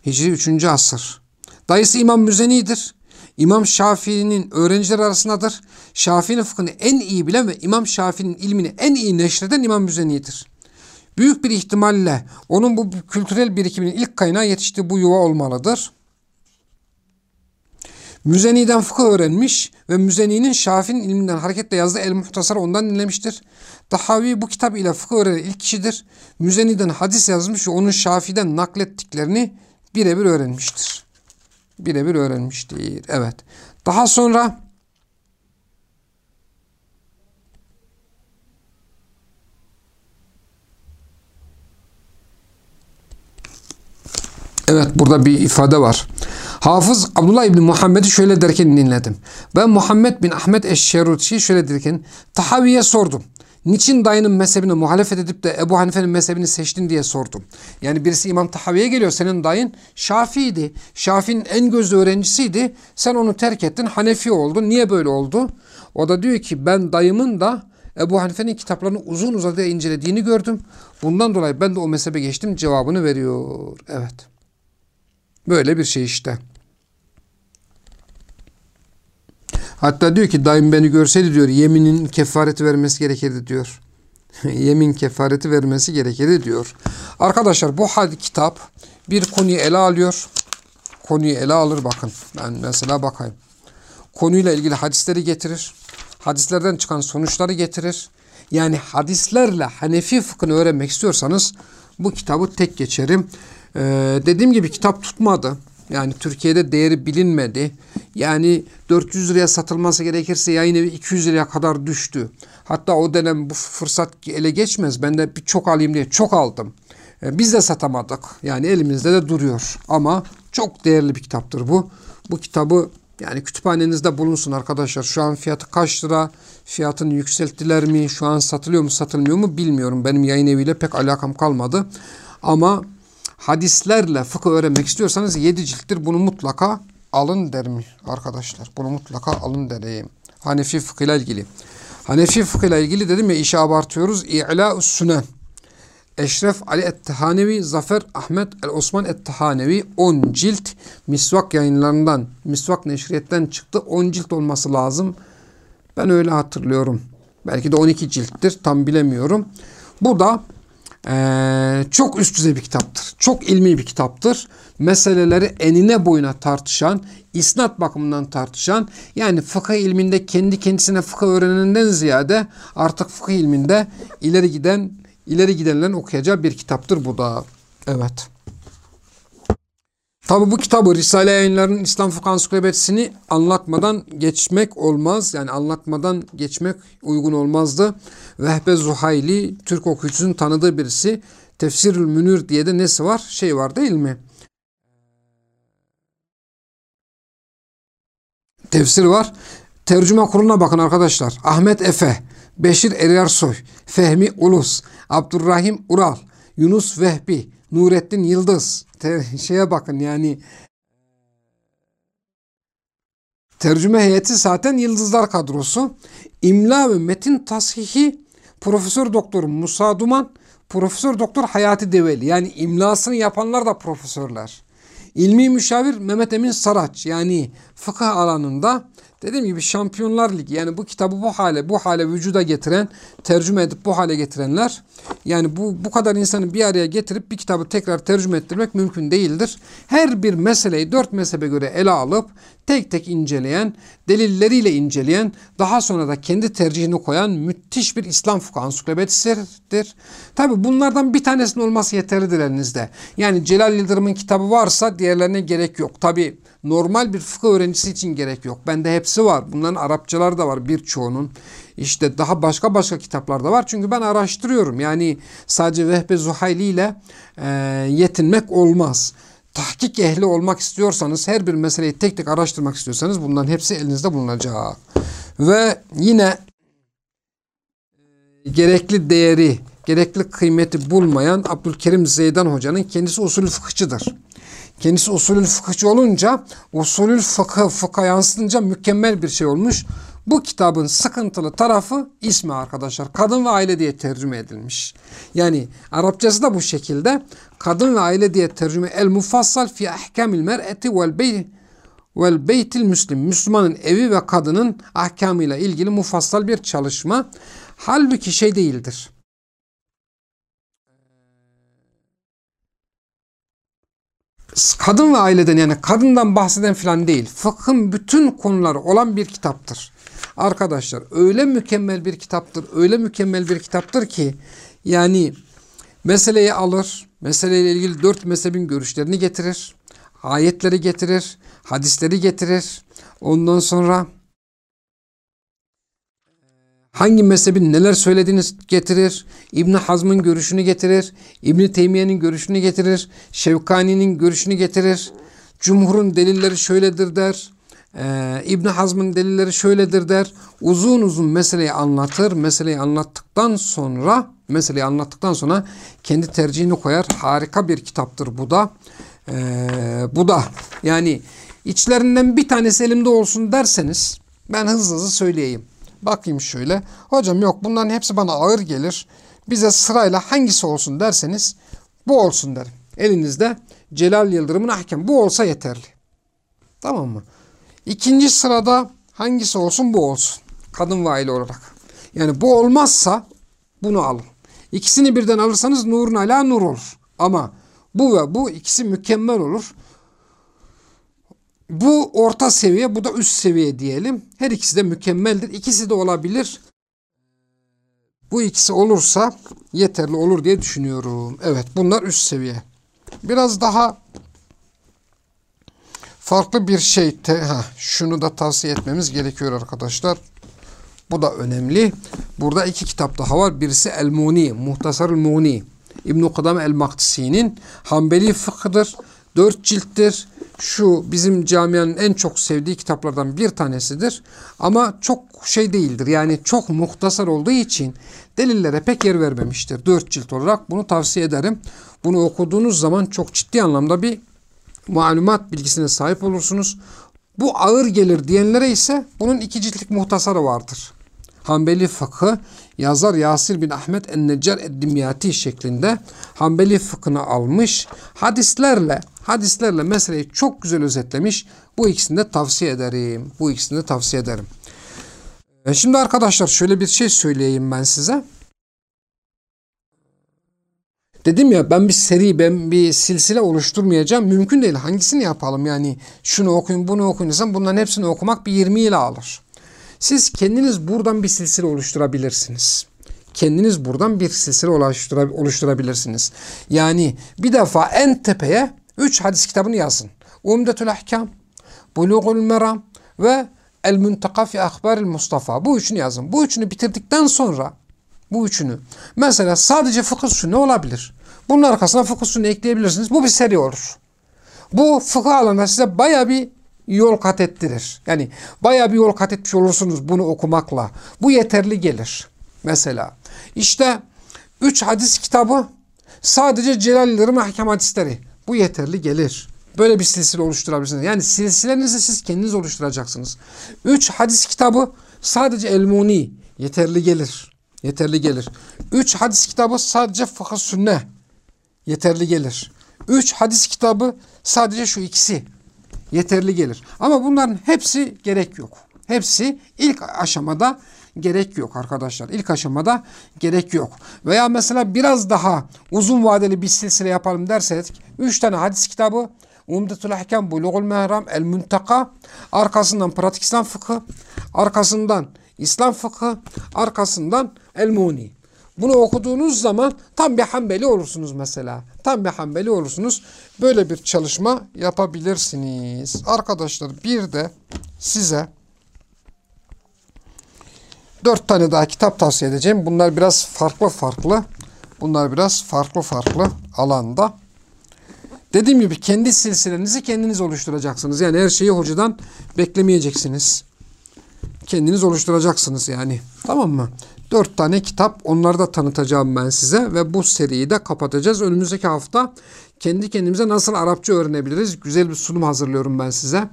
Hicri 3. asır. Dayısı İmam Müzeni'dir. İmam Şafii'nin öğrenciler arasındadır. Şafii'nin fıkhını en iyi bilen ve İmam Şafii'nin ilmini en iyi neşreden İmam Müzeni'dir. Büyük bir ihtimalle onun bu kültürel birikiminin ilk kaynağı yetiştiği bu yuva olmalıdır. Müzeni'den fıkıh öğrenmiş ve Müzeni'nin Şafii'nin ilminden hareketle yazdığı El Muhtasar ondan dinlemiştir. Tahavi bu kitap ile fıkıh öğrenen ilk kişidir. Müzeni'den hadis yazmış ve onun Şafii'den naklettiklerini birebir öğrenmiştir. Birebir öğrenmiştir. Evet. Daha sonra Evet burada bir ifade var. Hafız Abdullah İbni Muhammed'i şöyle derken dinledim. Ben Muhammed bin Ahmet Eşşerutçi'yi şöyle derken Tahavi'ye sordum. Niçin dayının mezhebine muhalefet edip de Ebu Hanife'nin mezhebini seçtin diye sordum. Yani birisi İmam Tahavi'ye geliyor. Senin dayın Şafii'ydi. Şafii'nin en gözlü öğrencisiydi. Sen onu terk ettin. Hanefi oldun. Niye böyle oldu? O da diyor ki ben dayımın da Ebu Hanife'nin kitaplarını uzun uzadıya incelediğini gördüm. Bundan dolayı ben de o mezhebe geçtim cevabını veriyor. Evet. Böyle bir şey işte. Hatta diyor ki daim beni görseydi diyor yeminin kefareti vermesi gerekirdi diyor. <laughs> Yemin kefareti vermesi gerekirdi diyor. Arkadaşlar bu hadi kitap bir konuyu ele alıyor. Konuyu ele alır bakın. Ben mesela bakayım. Konuyla ilgili hadisleri getirir. Hadislerden çıkan sonuçları getirir. Yani hadislerle Hanefi fıkhını öğrenmek istiyorsanız bu kitabı tek geçerim. Ee, dediğim gibi kitap tutmadı. Yani Türkiye'de değeri bilinmedi. Yani 400 liraya satılması gerekirse yayın evi 200 liraya kadar düştü. Hatta o dönem bu fırsat ele geçmez. Ben de bir çok alayım diye çok aldım. Ee, biz de satamadık. Yani elimizde de duruyor. Ama çok değerli bir kitaptır bu. Bu kitabı yani kütüphanenizde bulunsun arkadaşlar. Şu an fiyatı kaç lira? Fiyatını yükselttiler mi? Şu an satılıyor mu satılmıyor mu bilmiyorum. Benim yayın eviyle pek alakam kalmadı. Ama hadislerle fıkıh öğrenmek istiyorsanız 7 cilttir bunu mutlaka alın derim arkadaşlar. Bunu mutlaka alın derim. Hanefi fıkıh ile ilgili. Hanefi fıkıh ile ilgili dedim ya işe abartıyoruz. İ'la'us sünen. Eşref Ali Ettehanevi, Zafer Ahmet El Osman Ettehanevi 10 cilt misvak yayınlarından, misvak neşriyetten çıktı. 10 cilt olması lazım. Ben öyle hatırlıyorum. Belki de 12 cilttir. Tam bilemiyorum. Bu da ee, çok üst düzey bir kitaptır. Çok ilmi bir kitaptır. Meseleleri enine boyuna tartışan, isnat bakımından tartışan, yani fıkıh ilminde kendi kendisine fıkıh öğrenenden ziyade artık fıkıh ilminde ileri giden, ileri gidenlerin okuyacağı bir kitaptır bu da. Evet. Tabi bu kitabı Risale yayınlarının İslam Fıkıh Ansiklopedisini anlatmadan geçmek olmaz. Yani anlatmadan geçmek uygun olmazdı. Vehbe Zuhayli Türk okuyucusunun tanıdığı birisi. Tefsirül Münir diye de nesi var? Şey var değil mi? Tefsir var. Tercüme kuruluna bakın arkadaşlar. Ahmet Efe, Beşir Erersoy, Fehmi Ulus, Abdurrahim Ural, Yunus Vehbi, Nurettin Yıldız. Te şeye bakın yani tercüme heyeti zaten Yıldızlar kadrosu. İmla ve metin tasihi Profesör Doktor Musa Duman, Profesör Doktor Hayati Develi. Yani imlasını yapanlar da profesörler. İlmi müşavir Mehmet Emin Saraç yani fıkıh alanında dediğim gibi Şampiyonlar Ligi yani bu kitabı bu hale bu hale vücuda getiren tercüme edip bu hale getirenler yani bu bu kadar insanı bir araya getirip bir kitabı tekrar tercüme ettirmek mümkün değildir. Her bir meseleyi dört mezhebe göre ele alıp tek tek inceleyen, delilleriyle inceleyen, daha sonra da kendi tercihini koyan müthiş bir İslam fıkıh ansiklopedisidir. Tabi bunlardan bir tanesinin olması yeterlidir elinizde. Yani Celal Yıldırım'ın kitabı varsa diğerlerine gerek yok. Tabi normal bir fıkıh öğrencisi için gerek yok. Bende hepsi hepsi var. Bunların Arapçaları da var birçoğunun. İşte daha başka başka kitaplar da var. Çünkü ben araştırıyorum. Yani sadece Vehbe Zuhayli ile e, yetinmek olmaz. Tahkik ehli olmak istiyorsanız, her bir meseleyi tek tek araştırmak istiyorsanız bunların hepsi elinizde bulunacak. Ve yine e, gerekli değeri, gerekli kıymeti bulmayan Abdülkerim Zeydan Hoca'nın kendisi usulü fıkıhçıdır. Kendisi usulü fıkıhçı olunca, usulü fıkıh, fıkha yansıtınca mükemmel bir şey olmuş. Bu kitabın sıkıntılı tarafı ismi arkadaşlar. Kadın ve aile diye tercüme edilmiş. Yani Arapçası da bu şekilde. Kadın ve aile diye tercüme el mufassal fi ahkamil mer'eti vel bey vel beytil müslim. Müslümanın evi ve kadının ahkamıyla ilgili mufassal bir çalışma. Halbuki şey değildir. Kadın ve aileden yani kadından bahseden filan değil. Fıkhın bütün konuları olan bir kitaptır. Arkadaşlar öyle mükemmel bir kitaptır, öyle mükemmel bir kitaptır ki yani meseleyi alır, meseleyle ilgili dört mezhebin görüşlerini getirir, ayetleri getirir, hadisleri getirir. Ondan sonra hangi mezhebin neler söylediğini getirir, İbn Hazm'ın görüşünü getirir, İbn Teymiye'nin görüşünü getirir, Şevkani'nin görüşünü getirir. Cumhurun delilleri şöyledir der. Ee, İbn Hazm'ın delilleri şöyledir der. Uzun uzun meseleyi anlatır. Meseleyi anlattıktan sonra meseleyi anlattıktan sonra kendi tercihini koyar. Harika bir kitaptır bu da. Ee, bu da yani içlerinden bir tanesi elimde olsun derseniz ben hızlı hızlı söyleyeyim. Bakayım şöyle. Hocam yok bunların hepsi bana ağır gelir. Bize sırayla hangisi olsun derseniz bu olsun derim. Elinizde Celal Yıldırım'ın ahkam. Bu olsa yeterli. Tamam mı? İkinci sırada hangisi olsun bu olsun. Kadın ve olarak. Yani bu olmazsa bunu alın. İkisini birden alırsanız nurun ala nur olur. Ama bu ve bu ikisi mükemmel olur. Bu orta seviye, bu da üst seviye diyelim. Her ikisi de mükemmeldir. İkisi de olabilir. Bu ikisi olursa yeterli olur diye düşünüyorum. Evet bunlar üst seviye. Biraz daha farklı bir şey. Te, ha, şunu da tavsiye etmemiz gerekiyor arkadaşlar. Bu da önemli. Burada iki kitap daha var. Birisi El-Muni, Muhtasar El-Muni. İbn-i Kudam El-Maktisi'nin Hanbeli fıkhıdır. Dört cilttir şu bizim camianın en çok sevdiği kitaplardan bir tanesidir. Ama çok şey değildir. Yani çok muhtasar olduğu için delillere pek yer vermemiştir. Dört cilt olarak bunu tavsiye ederim. Bunu okuduğunuz zaman çok ciddi anlamda bir malumat bilgisine sahip olursunuz. Bu ağır gelir diyenlere ise bunun iki ciltlik muhtasarı vardır. Hanbeli fıkhı yazar Yasir bin Ahmet en-Neccar ed-Dimyati şeklinde Hanbeli fıkhını almış. Hadislerle hadislerle meseleyi çok güzel özetlemiş. Bu ikisini de tavsiye ederim. Bu ikisini de tavsiye ederim. E şimdi arkadaşlar şöyle bir şey söyleyeyim ben size. Dedim ya ben bir seri, ben bir silsile oluşturmayacağım. Mümkün değil. Hangisini yapalım? Yani şunu okuyun, bunu okuyun desem bunların hepsini okumak bir 20 yıl alır. Siz kendiniz buradan bir silsile oluşturabilirsiniz. Kendiniz buradan bir silsile oluşturabilirsiniz. Yani bir defa en tepeye 3 hadis kitabını yazın. Umdetül Ahkam, Bulugul Meram ve El Müntaka fi Ahbaril Mustafa. Bu üçünü yazın. Bu üçünü bitirdikten sonra bu üçünü mesela sadece fıkıh sünne olabilir. Bunun arkasına fıkıh sünne ekleyebilirsiniz. Bu bir seri olur. Bu fıkıh alanında size baya bir yol kat ettirir. Yani baya bir yol kat etmiş olursunuz bunu okumakla. Bu yeterli gelir. Mesela işte üç hadis kitabı sadece Celalleri mahkem hadisleri. Bu yeterli gelir. Böyle bir silsile oluşturabilirsiniz. Yani silsilenizi siz kendiniz oluşturacaksınız. Üç hadis kitabı sadece Elmuni yeterli gelir. Yeterli gelir. Üç hadis kitabı sadece fıkıh sünne yeterli gelir. Üç hadis kitabı sadece şu ikisi yeterli gelir. Ama bunların hepsi gerek yok. Hepsi ilk aşamada gerek yok arkadaşlar. İlk aşamada gerek yok. Veya mesela biraz daha uzun vadeli bir silsile yapalım dersek 3 tane hadis kitabı Umdetul Ahkam, Bulugul Mehram, El Müntaka, arkasından pratik İslam fıkhı, arkasından İslam fıkhı, arkasından El Muni. Bunu okuduğunuz zaman tam bir Hanbeli olursunuz mesela. Tam bir Hanbeli olursunuz. Böyle bir çalışma yapabilirsiniz. Arkadaşlar bir de size Dört tane daha kitap tavsiye edeceğim. Bunlar biraz farklı farklı. Bunlar biraz farklı farklı alanda. Dediğim gibi kendi silsilenizi kendiniz oluşturacaksınız. Yani her şeyi hocadan beklemeyeceksiniz. Kendiniz oluşturacaksınız yani. Tamam mı? Dört tane kitap onları da tanıtacağım ben size ve bu seriyi de kapatacağız. Önümüzdeki hafta kendi kendimize nasıl Arapça öğrenebiliriz? Güzel bir sunum hazırlıyorum ben size.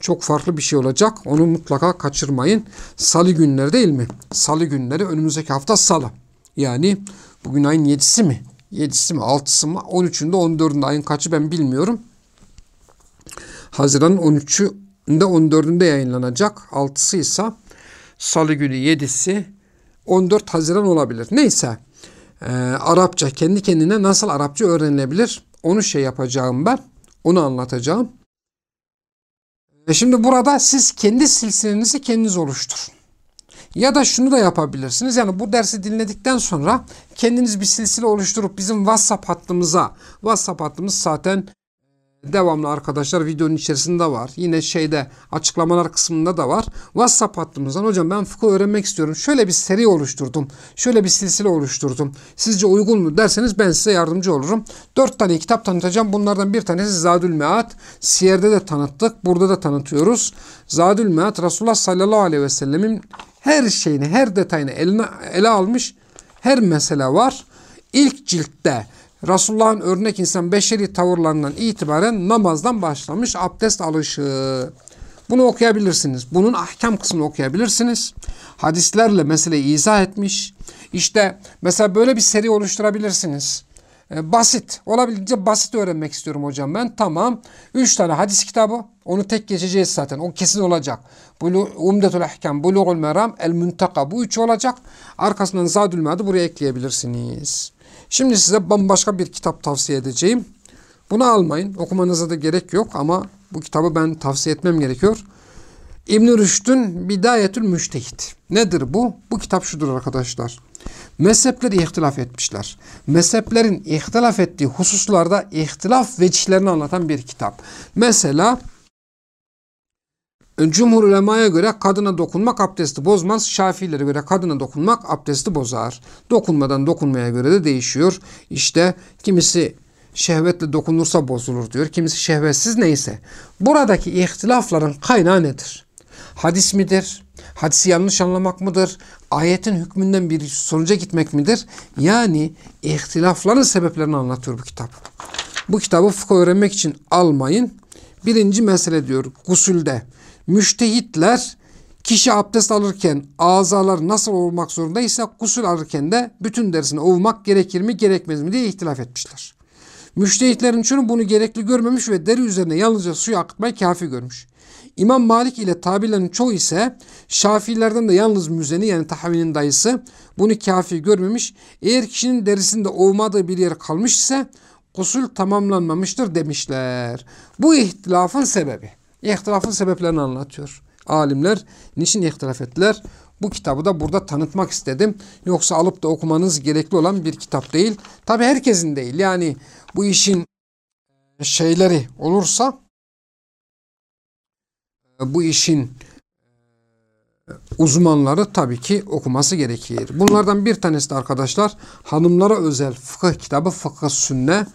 Çok farklı bir şey olacak. Onu mutlaka kaçırmayın. Salı günleri değil mi? Salı günleri önümüzdeki hafta salı. Yani bugün ayın 7'si mi? 7'si mi 6'sı mı 13'ünde 14'ünde ayın kaçı ben bilmiyorum. Haziran'ın 13'ünde 14'ünde yayınlanacak. 6'sı ise salı günü 7'si 14 Haziran olabilir. Neyse e, Arapça kendi kendine nasıl Arapça öğrenilebilir onu şey yapacağım ben. Onu anlatacağım. E şimdi burada siz kendi silsilenizi kendiniz oluşturun. Ya da şunu da yapabilirsiniz. Yani bu dersi dinledikten sonra kendiniz bir silsile oluşturup bizim WhatsApp hattımıza, WhatsApp hattımız zaten devamlı arkadaşlar videonun içerisinde var. Yine şeyde açıklamalar kısmında da var. WhatsApp hattımızdan hocam ben fıkıh öğrenmek istiyorum. Şöyle bir seri oluşturdum. Şöyle bir silsile oluşturdum. Sizce uygun mu derseniz ben size yardımcı olurum. Dört tane kitap tanıtacağım. Bunlardan bir tanesi Zadül Mead. Siyer'de de tanıttık. Burada da tanıtıyoruz. Zadül Mead Resulullah sallallahu aleyhi ve sellemin her şeyini, her detayını eline, ele almış. Her mesele var. İlk ciltte Resulullah'ın örnek insan beşeri tavırlarından itibaren namazdan başlamış abdest alışı. Bunu okuyabilirsiniz. Bunun ahkam kısmını okuyabilirsiniz. Hadislerle meseleyi izah etmiş. İşte mesela böyle bir seri oluşturabilirsiniz. E, basit. Olabildiğince basit öğrenmek istiyorum hocam ben. Tamam. Üç tane hadis kitabı. Onu tek geçeceğiz zaten. O kesin olacak. Umdetul Ahkam, Bulugul Meram, El Muntaka. Bu üç olacak. Arkasından Zadül Mead'ı buraya ekleyebilirsiniz. Şimdi size bambaşka bir kitap tavsiye edeceğim. Bunu almayın. Okumanıza da gerek yok ama bu kitabı ben tavsiye etmem gerekiyor. İbn-i Rüşd'ün Bidayetül Müştehit. Nedir bu? Bu kitap şudur arkadaşlar. Mezhepleri ihtilaf etmişler. Mezheplerin ihtilaf ettiği hususlarda ihtilaf vecihlerini anlatan bir kitap. Mesela Cumhur ulemaya göre kadına dokunmak abdesti bozmaz. Şafilere göre kadına dokunmak abdesti bozar. Dokunmadan dokunmaya göre de değişiyor. İşte kimisi şehvetle dokunursa bozulur diyor. Kimisi şehvetsiz neyse. Buradaki ihtilafların kaynağı nedir? Hadis midir? Hadisi yanlış anlamak mıdır? Ayetin hükmünden bir sonuca gitmek midir? Yani ihtilafların sebeplerini anlatıyor bu kitap. Bu kitabı fıkıh öğrenmek için almayın. Birinci mesele diyor gusülde. Müştehitler kişi abdest alırken azalar nasıl olmak zorundaysa gusül alırken de bütün derisini ovmak gerekir mi gerekmez mi diye ihtilaf etmişler. Müştehitlerin çoğu bunu gerekli görmemiş ve deri üzerine yalnızca suyu akıtmayı kafi görmüş. İmam Malik ile tabilerin çoğu ise Şafiilerden de yalnız müzeni yani tahavinin dayısı bunu kafi görmemiş. Eğer kişinin derisinde ovmadığı bir yer kalmış ise gusül tamamlanmamıştır demişler. Bu ihtilafın sebebi. İhtilafın sebeplerini anlatıyor. Alimler niçin ihtilaf ettiler? Bu kitabı da burada tanıtmak istedim. Yoksa alıp da okumanız gerekli olan bir kitap değil. Tabi herkesin değil. Yani bu işin şeyleri olursa bu işin uzmanları tabii ki okuması gerekir. Bunlardan bir tanesi de arkadaşlar hanımlara özel fıkıh kitabı Fıkıh Sünne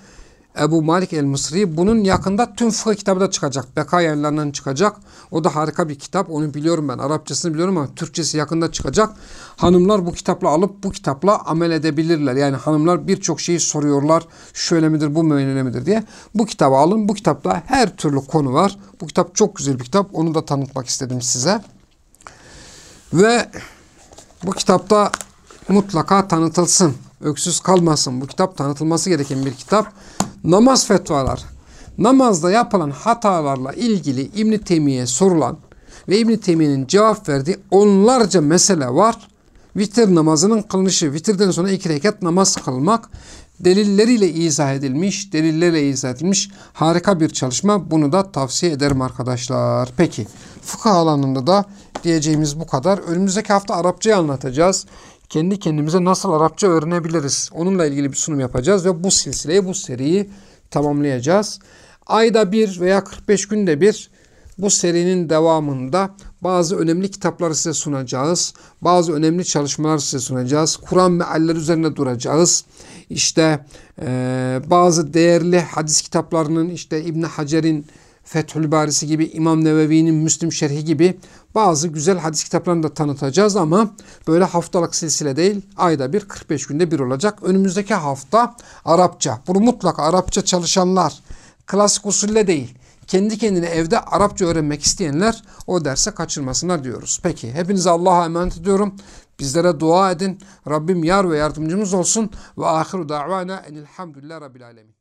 Ebu Malik el-Mısri. Bunun yakında tüm fıkıh kitabı da çıkacak. Beka yayınlarından çıkacak. O da harika bir kitap. Onu biliyorum ben. Arapçasını biliyorum ama Türkçesi yakında çıkacak. Hanımlar bu kitapla alıp bu kitapla amel edebilirler. Yani hanımlar birçok şeyi soruyorlar. Şöyle midir bu böyle midir diye. Bu kitabı alın. Bu kitapta her türlü konu var. Bu kitap çok güzel bir kitap. Onu da tanıtmak istedim size. Ve bu kitapta mutlaka tanıtılsın. Öksüz kalmasın. Bu kitap tanıtılması gereken bir kitap. Namaz fetvalar. Namazda yapılan hatalarla ilgili İbn Teymiye sorulan ve İbn Teymiye'nin cevap verdiği onlarca mesele var. Vitir namazının kılınışı, vitirden sonra iki rekat namaz kılmak delilleriyle izah edilmiş, delillerle izah edilmiş harika bir çalışma. Bunu da tavsiye ederim arkadaşlar. Peki, fıkıh alanında da diyeceğimiz bu kadar. Önümüzdeki hafta Arapçayı anlatacağız. Kendi kendimize nasıl Arapça öğrenebiliriz? Onunla ilgili bir sunum yapacağız ve bu silsileyi, bu seriyi tamamlayacağız. Ayda bir veya 45 günde bir bu serinin devamında bazı önemli kitapları size sunacağız. Bazı önemli çalışmalar size sunacağız. Kur'an mealleri üzerine duracağız. İşte eee, bazı değerli hadis kitaplarının işte İbn Hacer'in Fethül Barisi gibi İmam Nevevi'nin Müslim Şerhi gibi bazı güzel hadis kitaplarını da tanıtacağız ama böyle haftalık silsile değil ayda bir 45 günde bir olacak. Önümüzdeki hafta Arapça. Bunu mutlaka Arapça çalışanlar klasik usulle değil kendi kendine evde Arapça öğrenmek isteyenler o derse kaçırmasınlar diyoruz. Peki hepinize Allah'a emanet ediyorum. Bizlere dua edin. Rabbim yar ve yardımcımız olsun. Ve ahiru da'vana enilhamdülillah rabbil alemin.